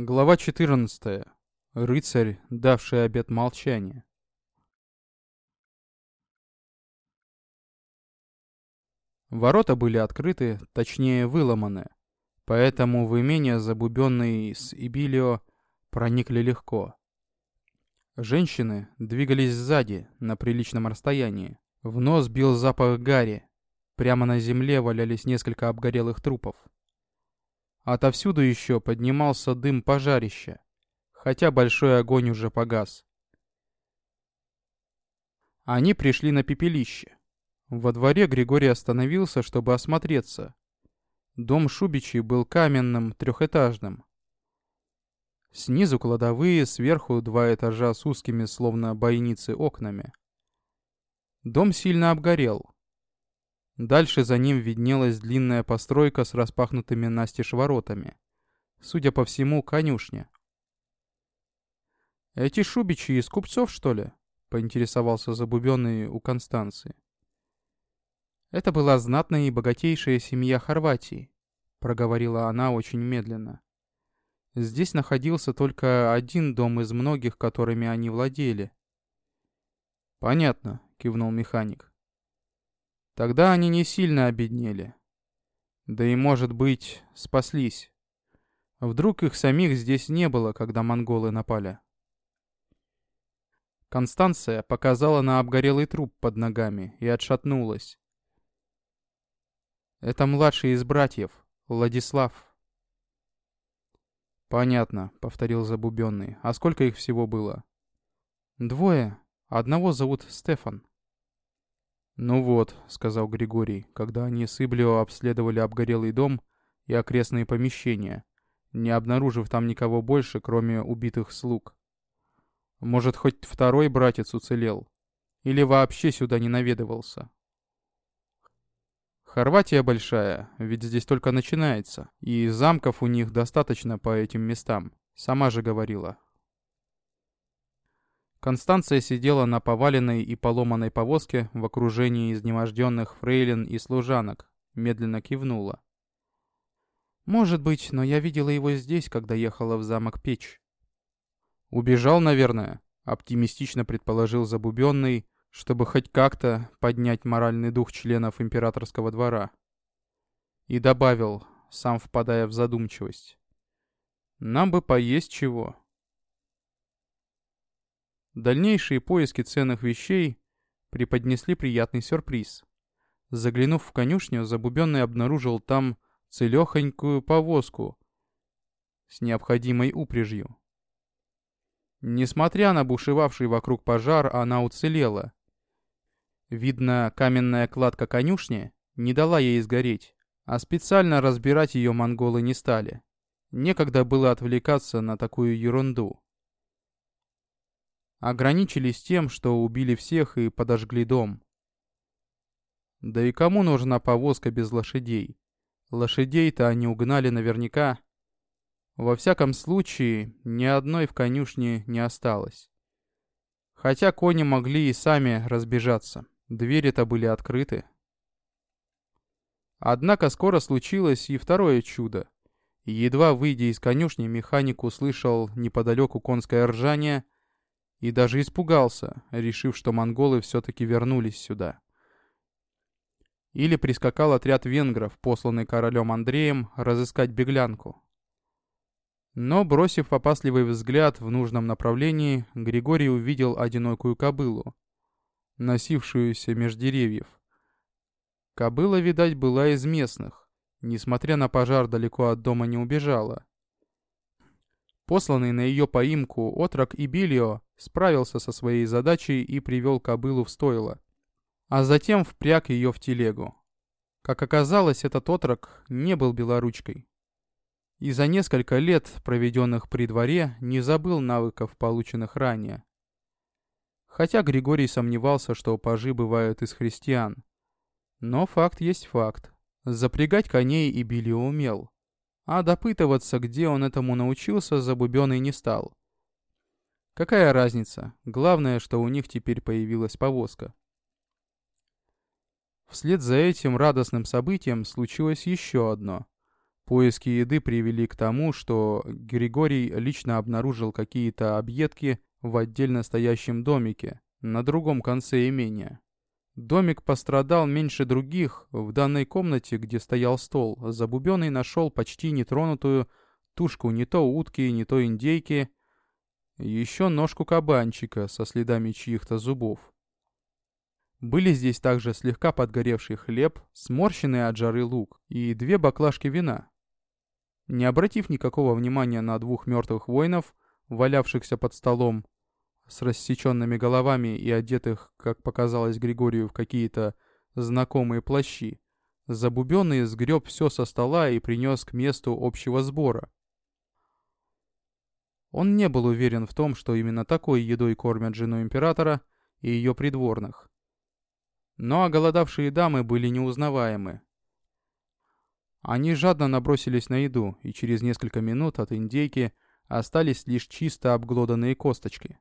Глава 14. Рыцарь, давший обет молчания. Ворота были открыты, точнее выломаны, поэтому в имение забубенные с Ибилио проникли легко. Женщины двигались сзади, на приличном расстоянии. В нос бил запах гари. Прямо на земле валялись несколько обгорелых трупов. Отовсюду еще поднимался дым пожарища, хотя большой огонь уже погас. Они пришли на пепелище. Во дворе Григорий остановился, чтобы осмотреться. Дом Шубичей был каменным, трехэтажным. Снизу кладовые, сверху два этажа с узкими, словно бойницы, окнами. Дом сильно обгорел. Дальше за ним виднелась длинная постройка с распахнутыми настежь воротами. Судя по всему, конюшня. «Эти шубичи из купцов, что ли?» — поинтересовался забубенный у Констанции. «Это была знатная и богатейшая семья Хорватии», — проговорила она очень медленно. Здесь находился только один дом из многих, которыми они владели. «Понятно», — кивнул механик. Тогда они не сильно обеднели. Да и, может быть, спаслись. Вдруг их самих здесь не было, когда монголы напали. Констанция показала на обгорелый труп под ногами и отшатнулась. «Это младший из братьев, Владислав». «Понятно», — повторил Забубенный. «А сколько их всего было?» «Двое. Одного зовут Стефан». «Ну вот», — сказал Григорий, когда они с Иблио обследовали обгорелый дом и окрестные помещения, не обнаружив там никого больше, кроме убитых слуг. «Может, хоть второй братец уцелел? Или вообще сюда не наведывался?» Хорватия большая, ведь здесь только начинается, и замков у них достаточно по этим местам, сама же говорила. Констанция сидела на поваленной и поломанной повозке в окружении изнеможденных фрейлин и служанок, медленно кивнула. «Может быть, но я видела его здесь, когда ехала в замок Печь». «Убежал, наверное», — оптимистично предположил Забубенный, чтобы хоть как-то поднять моральный дух членов императорского двора. И добавил, сам впадая в задумчивость. «Нам бы поесть чего». Дальнейшие поиски ценных вещей преподнесли приятный сюрприз. Заглянув в конюшню, Забубенный обнаружил там целехонькую повозку с необходимой упряжью. Несмотря на бушевавший вокруг пожар, она уцелела. Видно, каменная кладка конюшни не дала ей сгореть, а специально разбирать ее монголы не стали. Некогда было отвлекаться на такую ерунду. Ограничились тем, что убили всех и подожгли дом. Да и кому нужна повозка без лошадей? Лошадей-то они угнали наверняка. Во всяком случае, ни одной в конюшне не осталось. Хотя кони могли и сами разбежаться. Двери-то были открыты. Однако скоро случилось и второе чудо. Едва выйдя из конюшни, механик услышал неподалеку конское ржание — и даже испугался, решив, что монголы все-таки вернулись сюда. Или прискакал отряд венгров, посланный королем Андреем, разыскать беглянку. Но, бросив опасливый взгляд в нужном направлении, Григорий увидел одинокую кобылу, носившуюся меж деревьев. Кобыла, видать, была из местных, несмотря на пожар далеко от дома не убежала. Посланный на ее поимку отрок Ибилио справился со своей задачей и привел кобылу в стойло, а затем впряг ее в телегу. Как оказалось, этот отрок не был белоручкой. И за несколько лет, проведенных при дворе, не забыл навыков, полученных ранее. Хотя Григорий сомневался, что пажи бывают из христиан. Но факт есть факт. Запрягать коней и Билио умел. А допытываться, где он этому научился, Забубенный не стал. Какая разница? Главное, что у них теперь появилась повозка. Вслед за этим радостным событием случилось еще одно. Поиски еды привели к тому, что Григорий лично обнаружил какие-то объедки в отдельно стоящем домике, на другом конце имения. Домик пострадал меньше других. В данной комнате, где стоял стол, Забубенный нашел почти нетронутую тушку не то утки, не то индейки, еще ножку кабанчика со следами чьих-то зубов. Были здесь также слегка подгоревший хлеб, сморщенный от жары лук и две баклажки вина. Не обратив никакого внимания на двух мертвых воинов, валявшихся под столом, с рассеченными головами и одетых, как показалось Григорию, в какие-то знакомые плащи, Забубенный сгреб все со стола и принес к месту общего сбора. Он не был уверен в том, что именно такой едой кормят жену императора и ее придворных. Но оголодавшие дамы были неузнаваемы. Они жадно набросились на еду, и через несколько минут от индейки остались лишь чисто обглоданные косточки.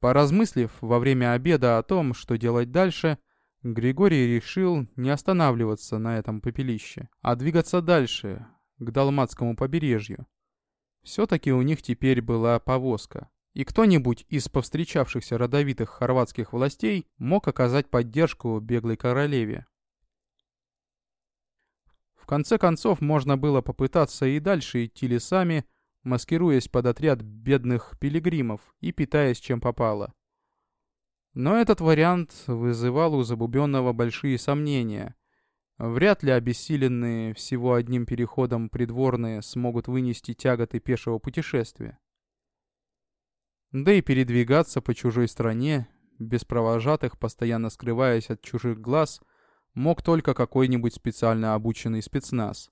Поразмыслив во время обеда о том, что делать дальше, Григорий решил не останавливаться на этом попелище, а двигаться дальше, к Далматскому побережью. Все-таки у них теперь была повозка, и кто-нибудь из повстречавшихся родовитых хорватских властей мог оказать поддержку беглой королеве. В конце концов, можно было попытаться и дальше идти лесами, маскируясь под отряд бедных пилигримов и питаясь чем попало. Но этот вариант вызывал у Забубенного большие сомнения. Вряд ли обессиленные всего одним переходом придворные смогут вынести тяготы пешего путешествия. Да и передвигаться по чужой стране, без провожатых, постоянно скрываясь от чужих глаз, мог только какой-нибудь специально обученный спецназ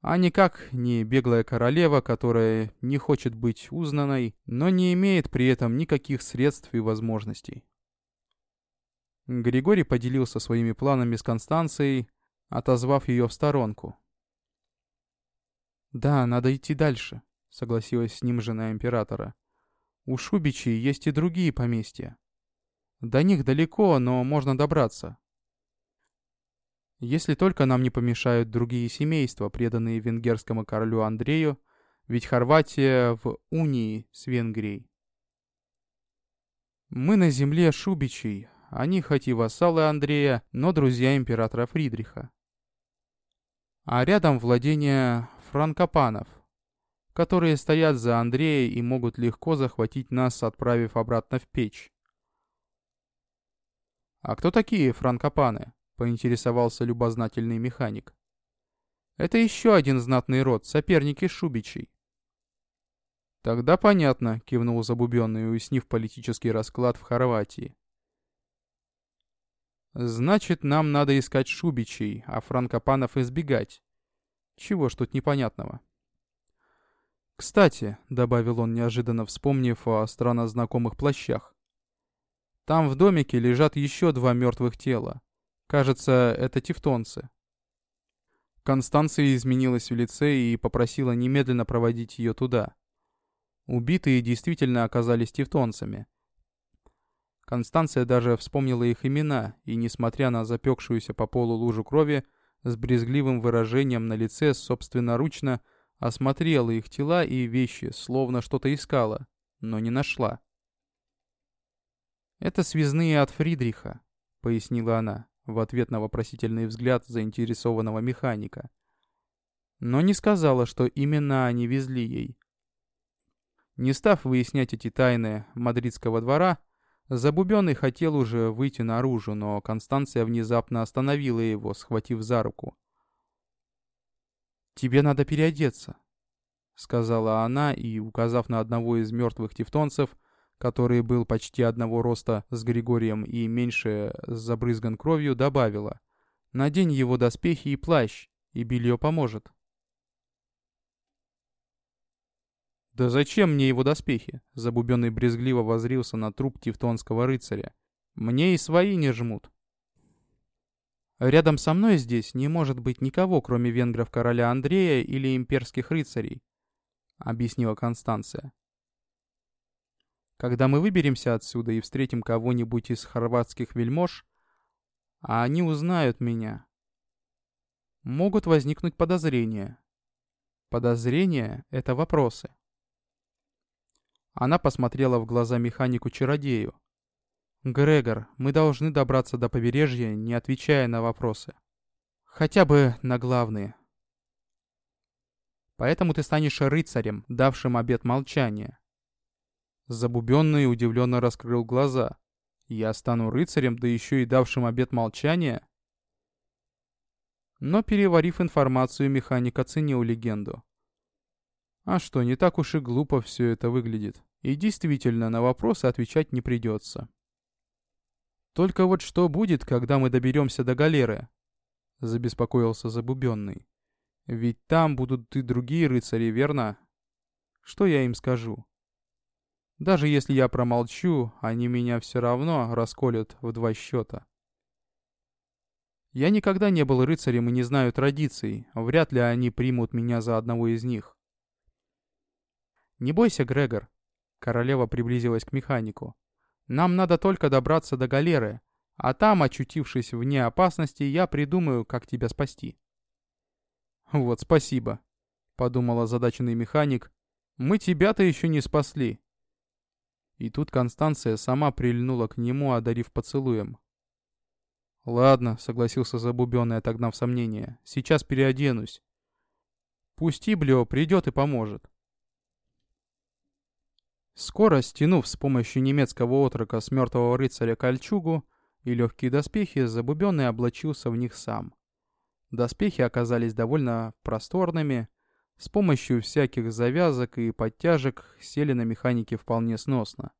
а никак не беглая королева, которая не хочет быть узнанной, но не имеет при этом никаких средств и возможностей. Григорий поделился своими планами с Констанцией, отозвав ее в сторонку. «Да, надо идти дальше», — согласилась с ним жена императора. «У Шубичей есть и другие поместья. До них далеко, но можно добраться. Если только нам не помешают другие семейства, преданные венгерскому королю Андрею, ведь Хорватия в унии с Венгрией. Мы на земле Шубичей, они хоть и вассалы Андрея, но друзья императора Фридриха. А рядом владения франкопанов, которые стоят за Андрея и могут легко захватить нас, отправив обратно в печь. А кто такие франкопаны? поинтересовался любознательный механик. Это еще один знатный род, соперники Шубичей. Тогда понятно, кивнул Забубенный, уяснив политический расклад в Хорватии. Значит, нам надо искать Шубичей, а франкопанов избегать. Чего ж тут непонятного? Кстати, добавил он, неожиданно вспомнив о странно знакомых плащах. Там в домике лежат еще два мертвых тела. Кажется, это тевтонцы. Констанция изменилась в лице и попросила немедленно проводить ее туда. Убитые действительно оказались тевтонцами. Констанция даже вспомнила их имена, и, несмотря на запекшуюся по полу лужу крови, с брезгливым выражением на лице собственноручно осмотрела их тела и вещи, словно что-то искала, но не нашла. «Это связные от Фридриха», — пояснила она в ответ на вопросительный взгляд заинтересованного механика. Но не сказала, что именно они везли ей. Не став выяснять эти тайны мадридского двора, Забубенный хотел уже выйти наружу, но Констанция внезапно остановила его, схватив за руку. «Тебе надо переодеться», — сказала она и, указав на одного из мертвых тевтонцев, который был почти одного роста с Григорием и меньше забрызган кровью, добавила. «Надень его доспехи и плащ, и белье поможет». «Да зачем мне его доспехи?» Забубенный брезгливо возрился на труп тевтонского рыцаря. «Мне и свои не жмут». «Рядом со мной здесь не может быть никого, кроме венгров короля Андрея или имперских рыцарей», — объяснила Констанция. Когда мы выберемся отсюда и встретим кого-нибудь из хорватских вельмож, а они узнают меня. могут возникнуть подозрения. Подозрения — это вопросы. Она посмотрела в глаза механику-чародею. «Грегор, мы должны добраться до побережья, не отвечая на вопросы. Хотя бы на главные. Поэтому ты станешь рыцарем, давшим обет молчания». Забубенный удивленно раскрыл глаза. «Я стану рыцарем, да еще и давшим обет молчания?» Но, переварив информацию, механик оценил легенду. А что, не так уж и глупо все это выглядит. И действительно, на вопросы отвечать не придется. «Только вот что будет, когда мы доберемся до галеры?» — забеспокоился Забубенный. «Ведь там будут и другие рыцари, верно? Что я им скажу? Даже если я промолчу, они меня все равно расколют в два счета». Я никогда не был рыцарем и не знаю традиций, вряд ли они примут меня за одного из них. «Не бойся, Грегор», Королева приблизилась к механику. «Нам надо только добраться до галеры, а там, очутившись вне опасности, я придумаю, как тебя спасти». «Вот спасибо», — подумал озадаченный механик. «Мы тебя-то еще не спасли». И тут Констанция сама прильнула к нему, одарив поцелуем. «Ладно», — согласился Забубенный, отогнав сомнения. «Сейчас переоденусь. Пусть Иблио придет и поможет». Скоро, стянув с помощью немецкого отрока с мертвого рыцаря кольчугу и легкие доспехи, Забубенный облачился в них сам. Доспехи оказались довольно просторными, с помощью всяких завязок и подтяжек сели на механике вполне сносно.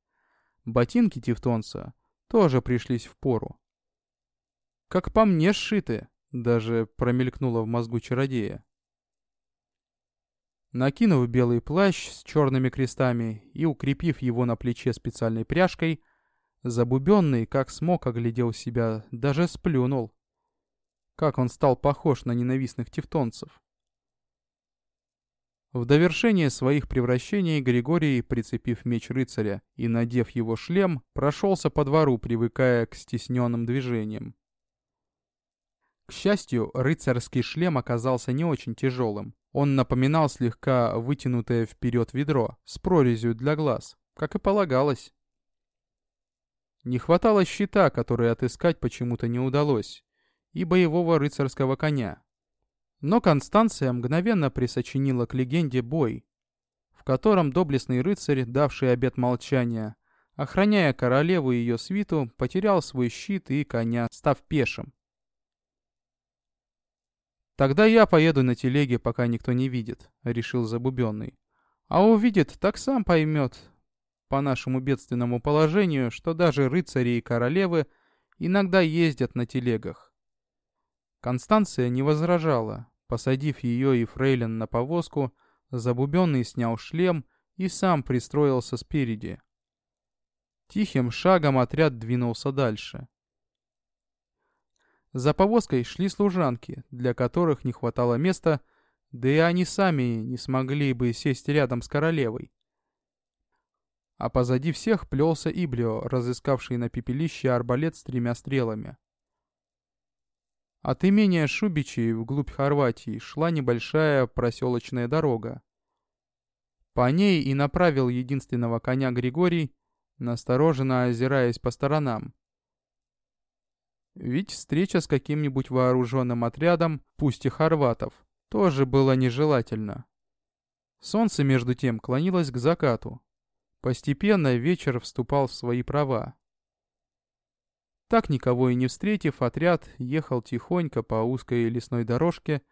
Ботинки тевтонца тоже пришлись в пору. «Как по мне сшиты», — даже промелькнуло в мозгу чародея. Накинув белый плащ с черными крестами и укрепив его на плече специальной пряжкой, Забубенный, как смог, оглядел себя, даже сплюнул. Как он стал похож на ненавистных тевтонцев. В довершение своих превращений Григорий, прицепив меч рыцаря и надев его шлем, прошелся по двору, привыкая к стесненным движениям. К счастью, рыцарский шлем оказался не очень тяжелым. Он напоминал слегка вытянутое вперед ведро с прорезью для глаз, как и полагалось. Не хватало щита, который отыскать почему-то не удалось, и боевого рыцарского коня. Но Констанция мгновенно присочинила к легенде бой, в котором доблестный рыцарь, давший обет молчания, охраняя королеву и ее свиту, потерял свой щит и коня, став пешим. «Тогда я поеду на телеге, пока никто не видит», — решил Забубенный. «А увидит, так сам поймет, по нашему бедственному положению, что даже рыцари и королевы иногда ездят на телегах». Констанция не возражала. Посадив ее и фрейлин на повозку, Забубенный снял шлем и сам пристроился спереди. Тихим шагом отряд двинулся дальше. За повозкой шли служанки, для которых не хватало места, да и они сами не смогли бы сесть рядом с королевой. А позади всех плелся Иблио, разыскавший на пепелище арбалет с тремя стрелами. От имения Шубичей вглубь Хорватии шла небольшая проселочная дорога. По ней и направил единственного коня Григорий, настороженно озираясь по сторонам. Ведь встреча с каким-нибудь вооруженным отрядом, пусть и хорватов, тоже была нежелательна. Солнце, между тем, клонилось к закату. Постепенно вечер вступал в свои права. Так никого и не встретив, отряд ехал тихонько по узкой лесной дорожке,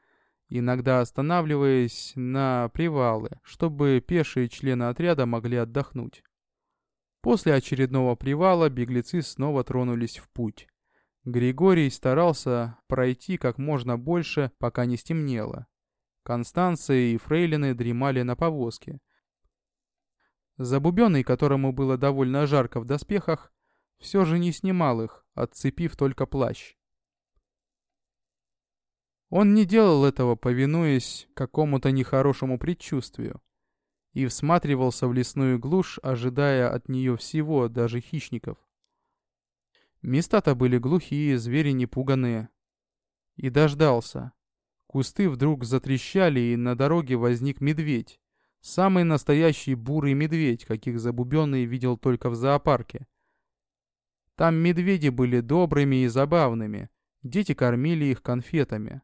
иногда останавливаясь на привалы, чтобы пешие члены отряда могли отдохнуть. После очередного привала беглецы снова тронулись в путь. Григорий старался пройти как можно больше, пока не стемнело. Констанция и фрейлины дремали на повозке. Забубенный, которому было довольно жарко в доспехах, все же не снимал их, отцепив только плащ. Он не делал этого, повинуясь какому-то нехорошему предчувствию, и всматривался в лесную глушь, ожидая от нее всего, даже хищников. Места-то были глухие, звери непуганные. И дождался. Кусты вдруг затрещали, и на дороге возник медведь. Самый настоящий бурый медведь, каких Забубенный видел только в зоопарке. Там медведи были добрыми и забавными, дети кормили их конфетами.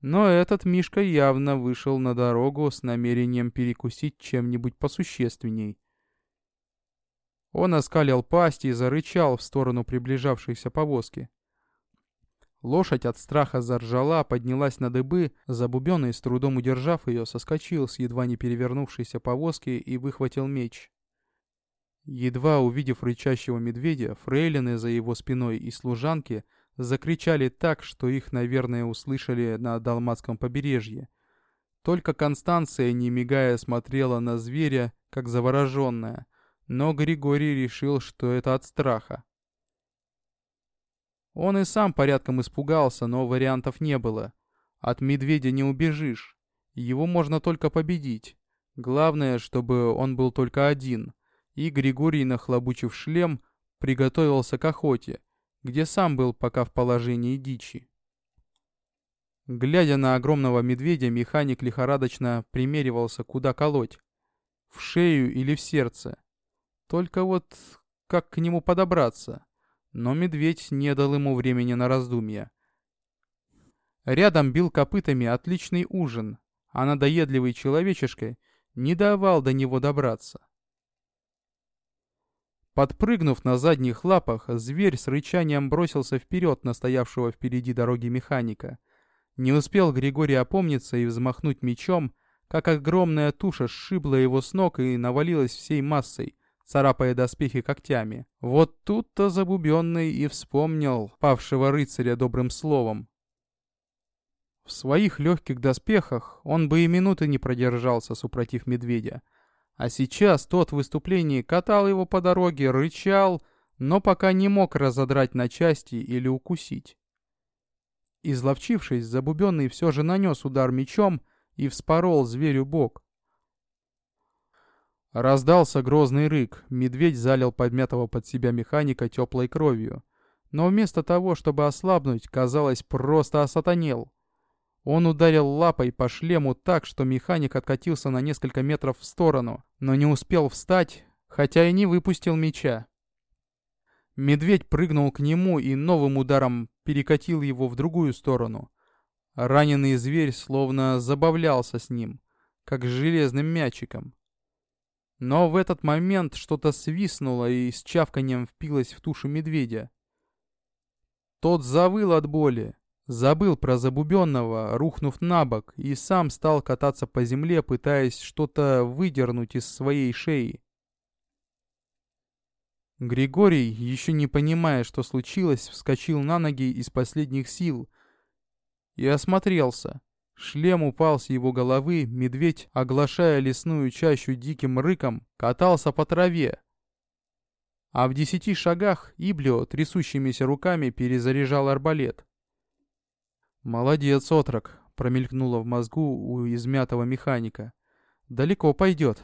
Но этот Мишка явно вышел на дорогу с намерением перекусить чем-нибудь посущественней. Он оскалил пасть и зарычал в сторону приближавшейся повозки. Лошадь от страха заржала, поднялась на дыбы, забубенный, с трудом удержав ее, соскочил с едва не перевернувшейся повозки и выхватил меч. Едва увидев рычащего медведя, фрейлины за его спиной и служанки закричали так, что их, наверное, услышали на Далматском побережье. Только Констанция, не мигая, смотрела на зверя, как завороженная, но Григорий решил, что это от страха. Он и сам порядком испугался, но вариантов не было. От медведя не убежишь. Его можно только победить. Главное, чтобы он был только один. И Григорий, нахлобучив шлем, приготовился к охоте, где сам был пока в положении дичи. Глядя на огромного медведя, механик лихорадочно примеривался, куда колоть. В шею или в сердце. Только вот как к нему подобраться? но медведь не дал ему времени на раздумья. Рядом бил копытами отличный ужин, а надоедливый человечишка не давал до него добраться. Подпрыгнув на задних лапах, зверь с рычанием бросился вперед на стоявшего впереди дороги механика. Не успел Григорий опомниться и взмахнуть мечом, как огромная туша сшибла его с ног и навалилась всей массой, царапая доспехи когтями. Вот тут-то забубенный и вспомнил павшего рыцаря добрым словом. В своих легких доспехах он бы и минуты не продержался, супротив медведя. А сейчас тот в выступлении катал его по дороге, рычал, но пока не мог разодрать на части или укусить. Изловчившись, Забубенный все же нанес удар мечом и вспорол зверю бок. Раздался грозный рык, медведь залил подмятого под себя механика теплой кровью. Но вместо того, чтобы ослабнуть, казалось, просто осатанел. Он ударил лапой по шлему так, что механик откатился на несколько метров в сторону, но не успел встать, хотя и не выпустил меча. Медведь прыгнул к нему и новым ударом перекатил его в другую сторону. Раненый зверь словно забавлялся с ним, как с железным мячиком. Но в этот момент что-то свистнуло и с чавканием впилось в тушу медведя. Тот завыл от боли, забыл про забубенного, рухнув на бок, и сам стал кататься по земле, пытаясь что-то выдернуть из своей шеи. Григорий, еще не понимая, что случилось, вскочил на ноги из последних сил и осмотрелся. Шлем упал с его головы, медведь, оглашая лесную чащу диким рыком, катался по траве. А в десяти шагах Иблио трясущимися руками перезаряжал арбалет. «Молодец, отрок!» — промелькнуло в мозгу у измятого механика. «Далеко пойдет!»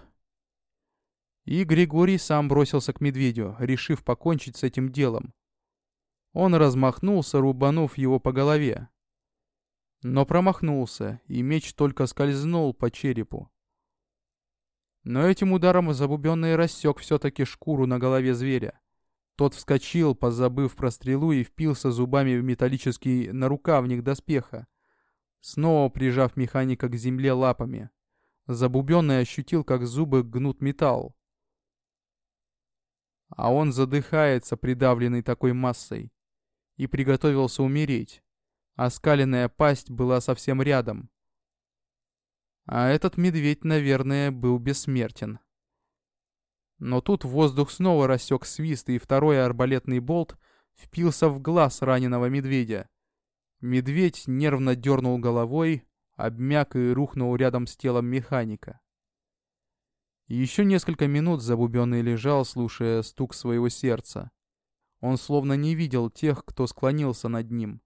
И Григорий сам бросился к медведю, решив покончить с этим делом. Он размахнулся, рубанув его по голове. Но промахнулся, и меч только скользнул по черепу. Но этим ударом забубенный рассек все-таки шкуру на голове зверя. Тот вскочил, позабыв про стрелу, и впился зубами в металлический нарукавник доспеха, снова прижав механика к земле лапами. Забубенный ощутил, как зубы гнут металл. А он задыхается, придавленный такой массой, и приготовился умереть. Оскаленная пасть была совсем рядом. А этот медведь, наверное, был бессмертен. Но тут воздух снова рассек свист, и второй арбалетный болт впился в глаз раненого медведя. Медведь нервно дернул головой, обмяк и рухнул рядом с телом механика. Еще несколько минут Забубенный лежал, слушая стук своего сердца. Он словно не видел тех, кто склонился над ним.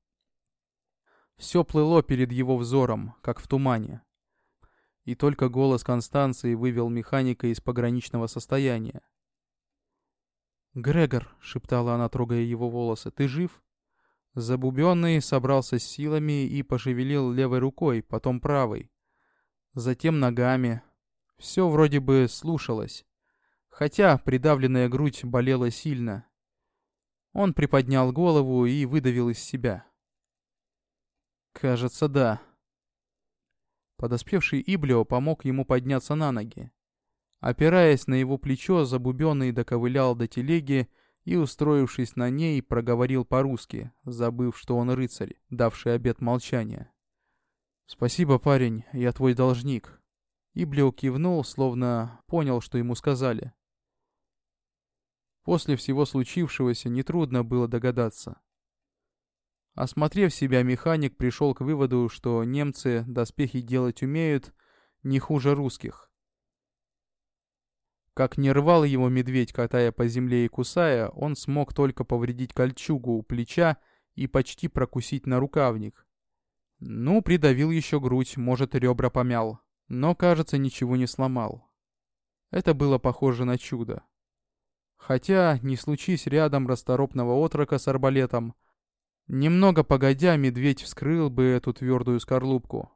Все плыло перед его взором, как в тумане. И только голос Констанции вывел механика из пограничного состояния. «Грегор», — шептала она, трогая его волосы, — «ты жив?» Забубенный собрался с силами и пошевелил левой рукой, потом правой. Затем ногами. Все вроде бы слушалось. Хотя придавленная грудь болела сильно. Он приподнял голову и выдавил из себя. «Кажется, да». Подоспевший Иблио помог ему подняться на ноги. Опираясь на его плечо, Забубенный доковылял до телеги и, устроившись на ней, проговорил по-русски, забыв, что он рыцарь, давший обет молчания. «Спасибо, парень, я твой должник». Иблио кивнул, словно понял, что ему сказали. После всего случившегося нетрудно было догадаться. Осмотрев себя, механик пришел к выводу, что немцы доспехи делать умеют не хуже русских. Как не рвал его медведь, катая по земле и кусая, он смог только повредить кольчугу у плеча и почти прокусить на рукавник. Ну, придавил еще грудь, может, ребра помял. Но, кажется, ничего не сломал. Это было похоже на чудо. Хотя, не случись рядом расторопного отрока с арбалетом, немного погодя, медведь вскрыл бы эту твердую скорлупку.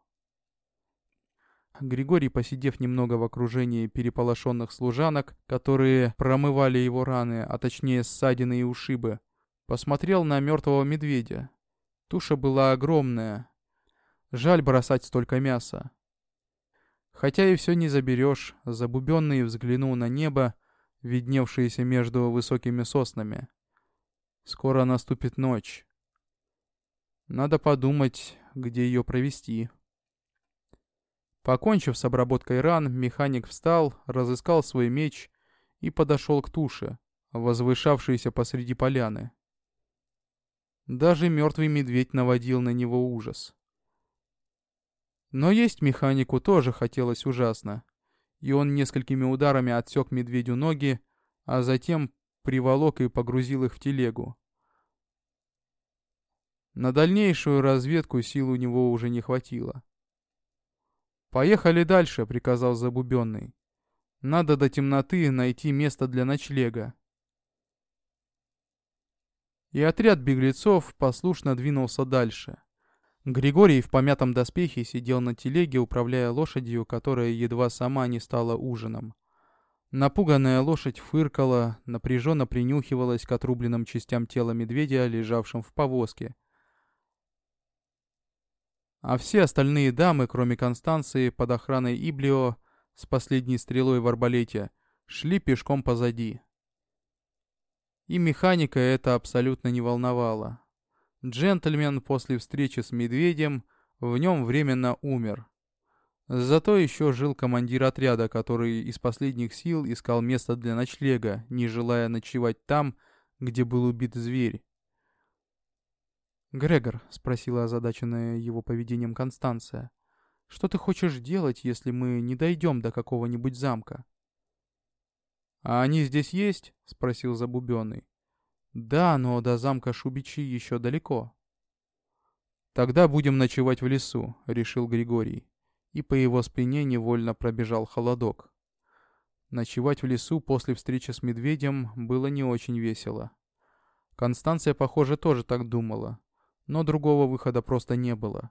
Григорий, посидев немного в окружении переполошенных служанок, которые промывали его раны, а точнее ссадины и ушибы, посмотрел на мертвого медведя. Туша была огромная. Жаль бросать столько мяса. Хотя и все не заберешь, забубенный взглянул на небо, видневшееся между высокими соснами. Скоро наступит ночь. Надо подумать, где ее провести. Покончив с обработкой ран, механик встал, разыскал свой меч и подошел к туше, возвышавшейся посреди поляны. Даже мертвый медведь наводил на него ужас. Но есть механику тоже хотелось ужасно, и он несколькими ударами отсек медведю ноги, а затем приволок и погрузил их в телегу. На дальнейшую разведку сил у него уже не хватило. «Поехали дальше», — приказал Забубенный. «Надо до темноты найти место для ночлега». И отряд беглецов послушно двинулся дальше. Григорий в помятом доспехе сидел на телеге, управляя лошадью, которая едва сама не стала ужином. Напуганная лошадь фыркала, напряженно принюхивалась к отрубленным частям тела медведя, лежавшим в повозке — а все остальные дамы, кроме Констанции, под охраной Иблио, с последней стрелой в арбалете, шли пешком позади. И механика это абсолютно не волновало. Джентльмен после встречи с медведем в нем временно умер. Зато еще жил командир отряда, который из последних сил искал место для ночлега, не желая ночевать там, где был убит зверь. «Грегор», — спросила озадаченная его поведением Констанция, — «что ты хочешь делать, если мы не дойдем до какого-нибудь замка?» «А они здесь есть?» — спросил Забубенный. «Да, но до замка Шубичи еще далеко». «Тогда будем ночевать в лесу», — решил Григорий. И по его спине невольно пробежал холодок. Ночевать в лесу после встречи с медведем было не очень весело. Констанция, похоже, тоже так думала но другого выхода просто не было.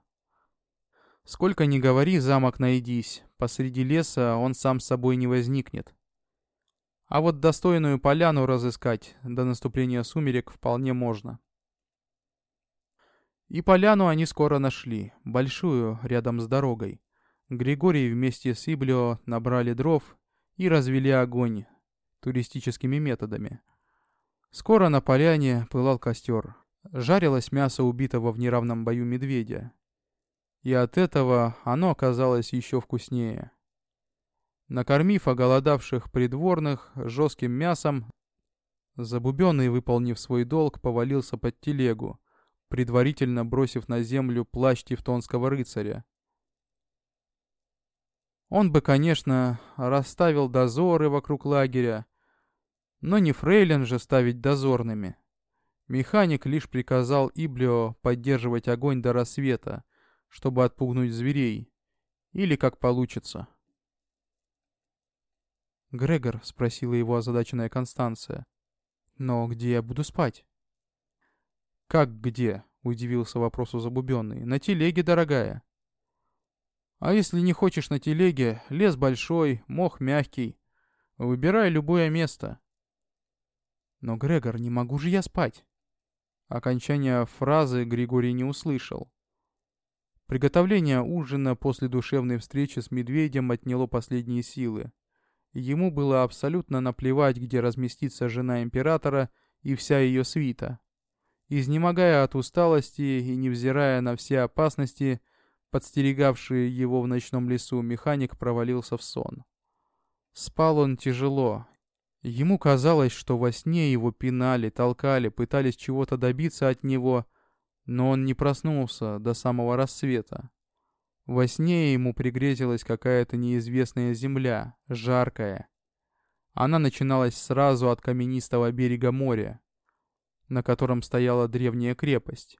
Сколько ни говори, замок найдись, посреди леса он сам собой не возникнет. А вот достойную поляну разыскать до наступления сумерек вполне можно. И поляну они скоро нашли, большую, рядом с дорогой. Григорий вместе с Иблио набрали дров и развели огонь туристическими методами. Скоро на поляне пылал костер жарилось мясо убитого в неравном бою медведя. И от этого оно оказалось еще вкуснее. Накормив оголодавших придворных жестким мясом, Забубенный, выполнив свой долг, повалился под телегу, предварительно бросив на землю плащ тевтонского рыцаря. Он бы, конечно, расставил дозоры вокруг лагеря, но не фрейлин же ставить дозорными. Механик лишь приказал Иблио поддерживать огонь до рассвета, чтобы отпугнуть зверей. Или как получится. «Грегор», — спросила его озадаченная Констанция, — «но где я буду спать?» «Как где?» — удивился вопросу Забубенный. «На телеге, дорогая». «А если не хочешь на телеге, лес большой, мох мягкий. Выбирай любое место». «Но, Грегор, не могу же я спать». Окончания фразы Григорий не услышал. Приготовление ужина после душевной встречи с медведем отняло последние силы. Ему было абсолютно наплевать, где разместится жена императора и вся ее свита. Изнемогая от усталости и невзирая на все опасности, подстерегавшие его в ночном лесу, механик провалился в сон. Спал он тяжело, Ему казалось, что во сне его пинали, толкали, пытались чего-то добиться от него, но он не проснулся до самого рассвета. Во сне ему пригрезилась какая-то неизвестная земля, жаркая. Она начиналась сразу от каменистого берега моря, на котором стояла древняя крепость.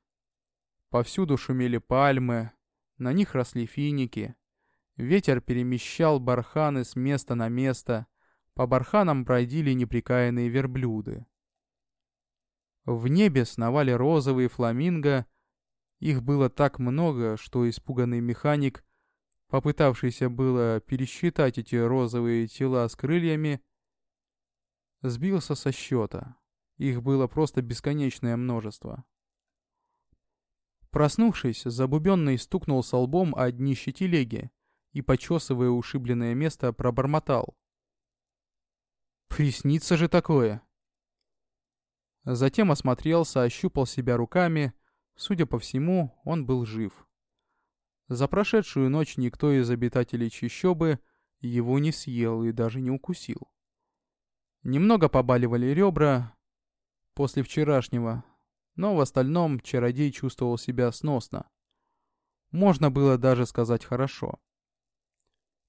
Повсюду шумели пальмы, на них росли финики. Ветер перемещал барханы с места на место — по барханам бродили неприкаянные верблюды. В небе сновали розовые фламинго. Их было так много, что испуганный механик, попытавшийся было пересчитать эти розовые тела с крыльями, сбился со счета. Их было просто бесконечное множество. Проснувшись, Забубенный стукнул со лбом о днище телеги и, почесывая ушибленное место, пробормотал. Приснится же такое. Затем осмотрелся, ощупал себя руками. Судя по всему, он был жив. За прошедшую ночь никто из обитателей Чищобы его не съел и даже не укусил. Немного побаливали ребра после вчерашнего, но в остальном чародей чувствовал себя сносно. Можно было даже сказать хорошо.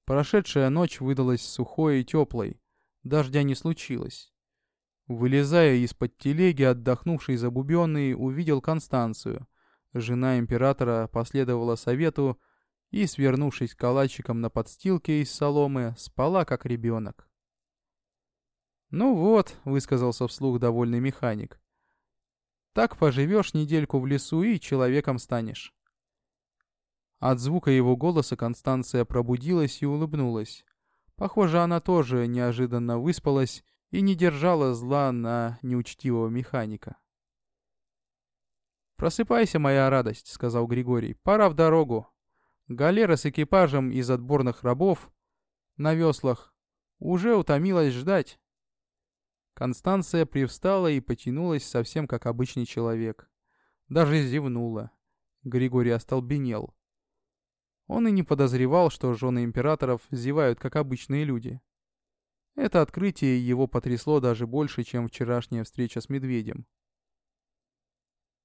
Прошедшая ночь выдалась сухой и теплой, Дождя не случилось. Вылезая из-под телеги, отдохнувший забубенный увидел Констанцию. Жена императора последовала совету и, свернувшись калачиком на подстилке из соломы, спала как ребенок. «Ну вот», — высказался вслух довольный механик. «Так поживешь недельку в лесу и человеком станешь». От звука его голоса Констанция пробудилась и улыбнулась. Похоже, она тоже неожиданно выспалась и не держала зла на неучтивого механика. «Просыпайся, моя радость», — сказал Григорий. «Пора в дорогу. Галера с экипажем из отборных рабов на веслах уже утомилась ждать». Констанция привстала и потянулась совсем как обычный человек. Даже зевнула. Григорий остолбенел. Он и не подозревал, что жены императоров зевают, как обычные люди. Это открытие его потрясло даже больше, чем вчерашняя встреча с медведем.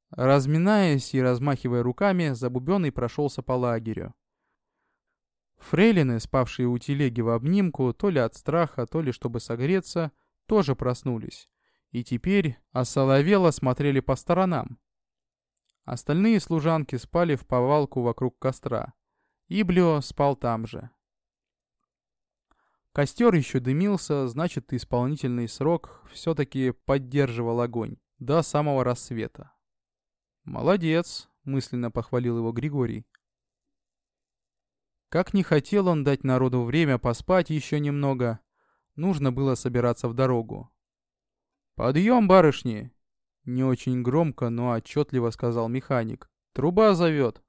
Разминаясь и размахивая руками, Забубенный прошелся по лагерю. Фрейлины, спавшие у телеги в обнимку, то ли от страха, то ли чтобы согреться, тоже проснулись. И теперь осоловело смотрели по сторонам. Остальные служанки спали в повалку вокруг костра. Иблио спал там же. Костер еще дымился, значит, исполнительный срок все-таки поддерживал огонь до самого рассвета. «Молодец», — мысленно похвалил его Григорий. Как не хотел он дать народу время поспать еще немного, нужно было собираться в дорогу. «Подъем, барышни!» — не очень громко, но отчетливо сказал механик. «Труба зовет!»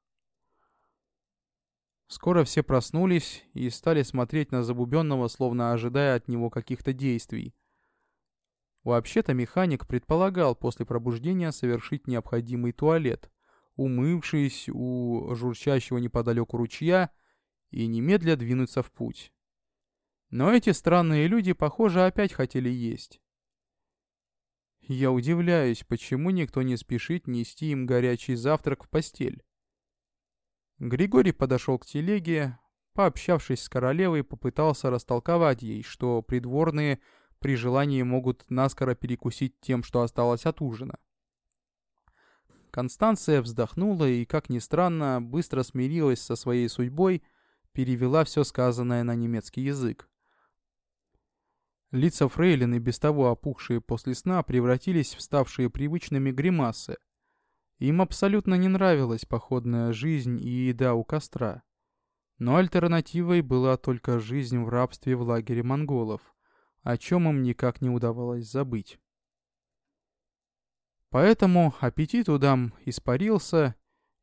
Скоро все проснулись и стали смотреть на Забубенного, словно ожидая от него каких-то действий. Вообще-то механик предполагал после пробуждения совершить необходимый туалет, умывшись у журчащего неподалеку ручья и немедля двинуться в путь. Но эти странные люди, похоже, опять хотели есть. Я удивляюсь, почему никто не спешит нести им горячий завтрак в постель. Григорий подошел к телеге, пообщавшись с королевой, попытался растолковать ей, что придворные при желании могут наскоро перекусить тем, что осталось от ужина. Констанция вздохнула и, как ни странно, быстро смирилась со своей судьбой, перевела все сказанное на немецкий язык. Лица фрейлины, без того опухшие после сна, превратились в ставшие привычными гримасы. Им абсолютно не нравилась походная жизнь и еда у костра. Но альтернативой была только жизнь в рабстве в лагере монголов, о чем им никак не удавалось забыть. Поэтому аппетит у дам испарился,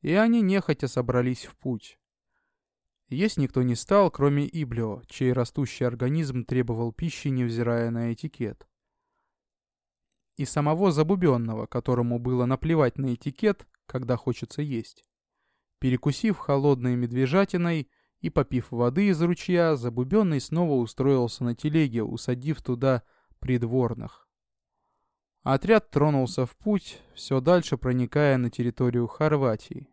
и они нехотя собрались в путь. Есть никто не стал, кроме Иблио, чей растущий организм требовал пищи, невзирая на этикет. И самого Забубенного, которому было наплевать на этикет, когда хочется есть. Перекусив холодной медвежатиной и попив воды из ручья, Забубенный снова устроился на телеге, усадив туда придворных. Отряд тронулся в путь, все дальше проникая на территорию Хорватии.